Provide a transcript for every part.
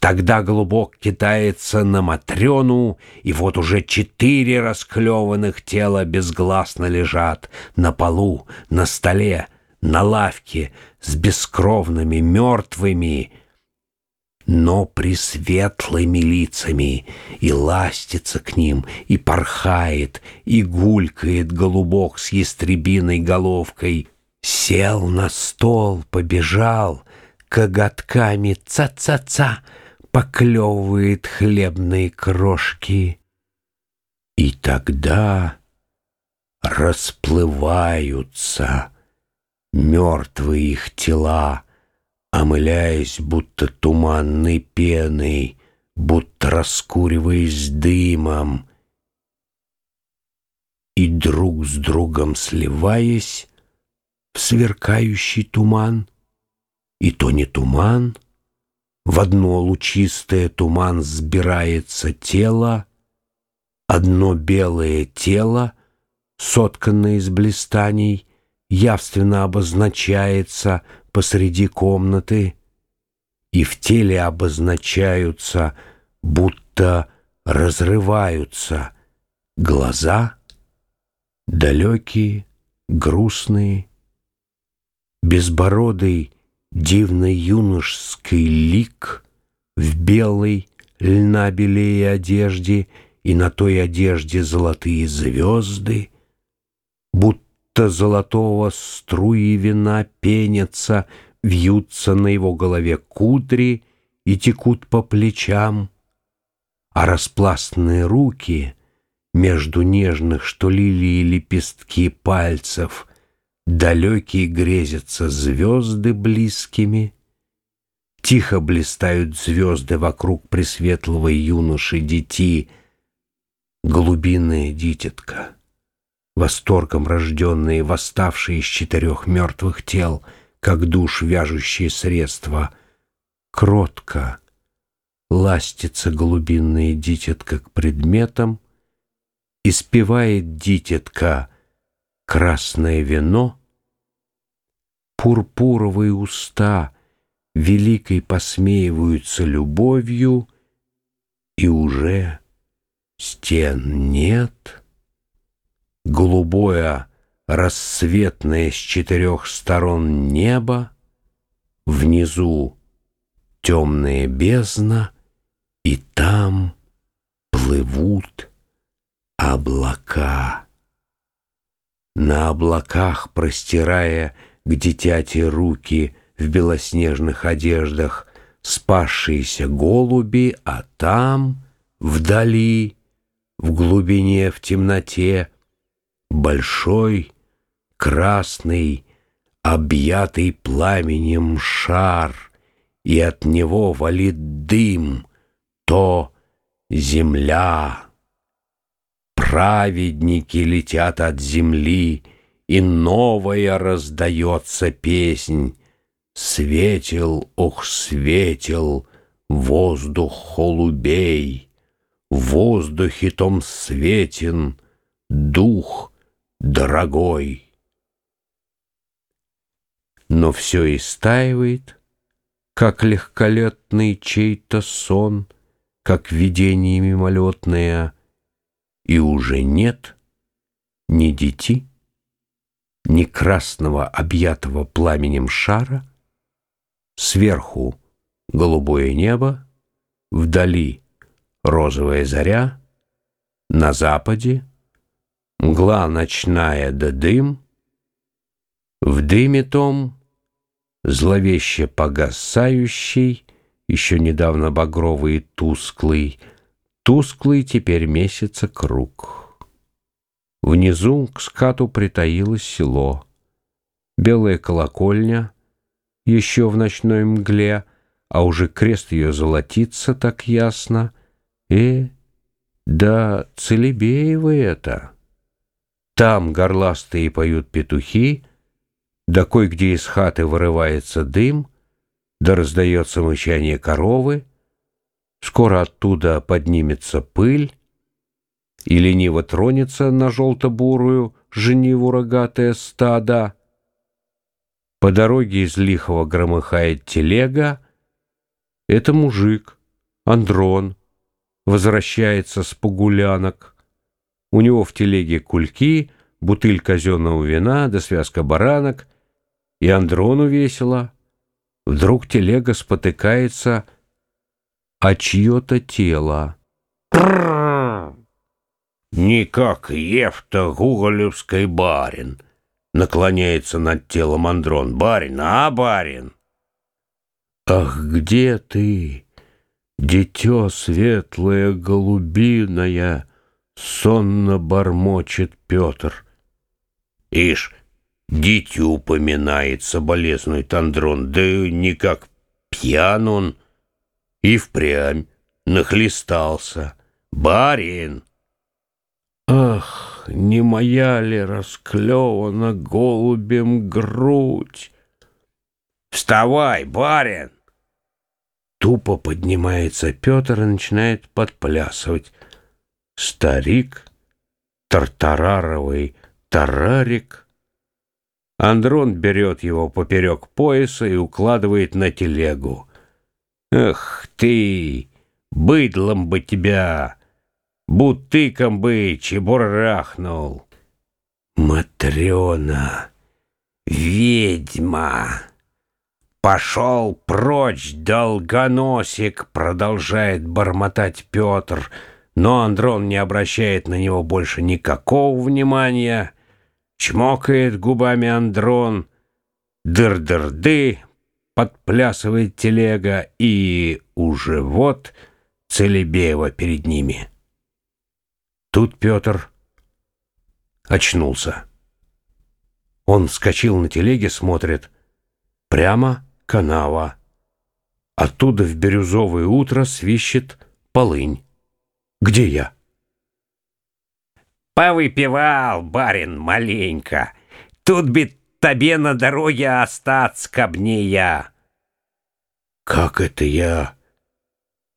Тогда голубок китается на Матрёну, и вот уже четыре расклеванных тела безгласно лежат на полу, на столе, на лавке с бескровными мертвыми, но присветлыми лицами, и ластится к ним, и порхает, и гулькает голубок с ястребиной головкой. Сел на стол, побежал, коготками ца-ца-ца, поклевывает хлебные крошки. И тогда расплываются мертвые их тела, омыляясь будто туманной пеной, будто раскуриваясь дымом, и друг с другом сливаясь в сверкающий туман, и то не туман — в одно лучистое туман сбирается тело, Одно белое тело, сотканное из блистаний, Явственно обозначается посреди комнаты, И в теле обозначаются, будто разрываются Глаза далекие, грустные, Безбородый Дивный юношеский лик В белой льна белее одежде И на той одежде золотые звезды, Будто золотого струи вина пенятся, Вьются на его голове кудри И текут по плечам, А распластные руки Между нежных, что лилии лепестки пальцев — Далекие грезятся звезды близкими, Тихо блистают звезды вокруг пресветлого юноши дети, Голубиная дитятка, восторгом рожденные, Восставшие из четырех мертвых тел, Как душ вяжущие средства, кротко Ластится голубиная дитятка к предметам, И спевает дитятка красное вино — Пурпуровые уста великой посмеиваются любовью, И уже стен нет. Голубое рассветное с четырех сторон небо, Внизу темная бездна, И там плывут облака. На облаках, простирая к дитяти руки в белоснежных одеждах, спасшиеся голуби, а там, вдали, в глубине, в темноте, большой, красный, объятый пламенем шар, и от него валит дым, то земля. Праведники летят от земли, и новая раздается песнь. Светил, ох, светил воздух холубей, В воздухе том светен дух дорогой. Но все истаивает, как легколетный чей-то сон, Как видение мимолетное, И уже нет ни детей, ни красного, объятого пламенем шара, сверху голубое небо, вдали розовая заря, на западе мгла ночная да дым, в дыме том зловеще погасающий, еще недавно багровый и тусклый, тусклый теперь месяца круг. Внизу к скату притаилось село. Белая колокольня, еще в ночной мгле, а уже крест ее золотится так ясно. Э, да Целебеевы это. Там горластые поют петухи, да кой-где из хаты вырывается дым, да раздается мычание коровы, скоро оттуда поднимется пыль, и лениво тронется на желто-бурую жениву рогатое стадо. По дороге из лихого громыхает телега. Это мужик Андрон возвращается с погулянок. У него в телеге кульки, бутыль казенного вина да связка баранок. И Андрону весело. Вдруг телега спотыкается о чье-то тело. Не как Евта Гуголевский барин. Наклоняется над телом Андрон. Барин, а барин? Ах, где ты, дитё светлое голубиное, Сонно бормочет Петр. Ишь, дитю упоминает соболезнует Андрон, да никак пьян он. И впрямь нахлестался. Барин! Ах, не моя ли расклевана голубем грудь? Вставай, барин! Тупо поднимается Петр и начинает подплясывать. Старик, тартараровый тарарик. Андрон берет его поперек пояса и укладывает на телегу. Эх ты, быдлом бы тебя, бутыком бы чебурахнул. Матрена, ведьма. Пошел прочь, долгоносик, продолжает бормотать Петр, но Андрон не обращает на него больше никакого внимания. Чмокает губами Андрон, дыр-дыр-ды, подплясывает телега, и уже вот Целебеева перед ними. Тут Петр очнулся. Он вскочил на телеге, смотрит. Прямо канава. Оттуда в бирюзовое утро свищет полынь. Где я? Повыпивал, барин, маленько. Тут бы тебе на дороге остаться, кабне я. Как это я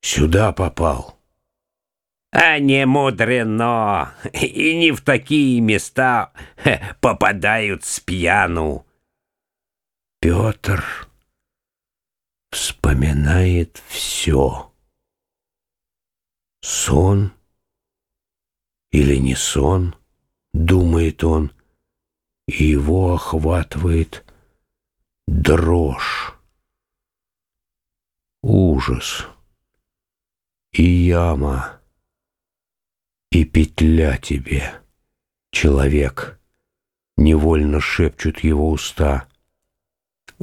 сюда попал? А не мудрено, и не в такие места попадают с пьяну. Петр вспоминает все. Сон или не сон, думает он, и его охватывает дрожь, ужас и яма, и петля тебе, человек, невольно шепчут его уста —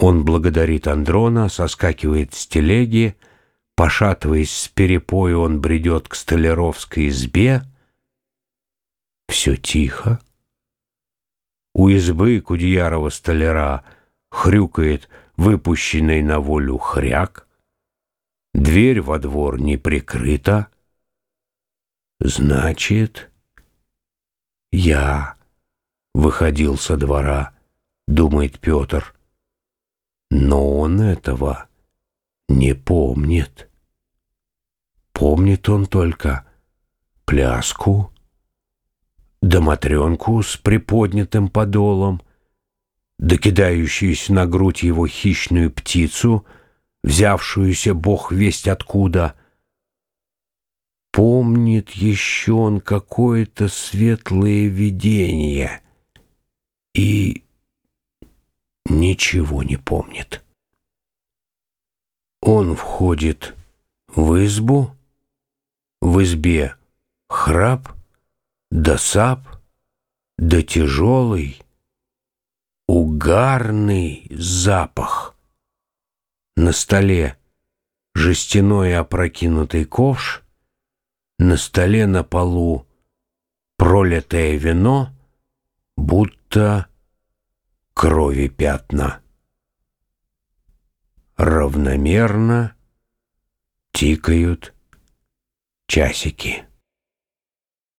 он благодарит Андрона, соскакивает с телеги, пошатываясь с перепою, он бредет к столяровской избе. Все тихо. У избы Кудьярова столяра хрюкает выпущенный на волю хряк. Дверь во двор не прикрыта. Значит, я выходил со двора, думает Петр. Но он этого не помнит. Помнит он только пляску, да матренку с приподнятым подолом, да кидающуюся на грудь его хищную птицу, взявшуюся бог весть откуда. Помнит еще он какое-то светлое видение и ничего не помнит. Он входит в избу, в избе храп, да сап, да тяжелый, угарный запах. На столе жестяной опрокинутый ковш, на столе на полу пролитое вино, будто крови пятна. Равномерно тикают часики.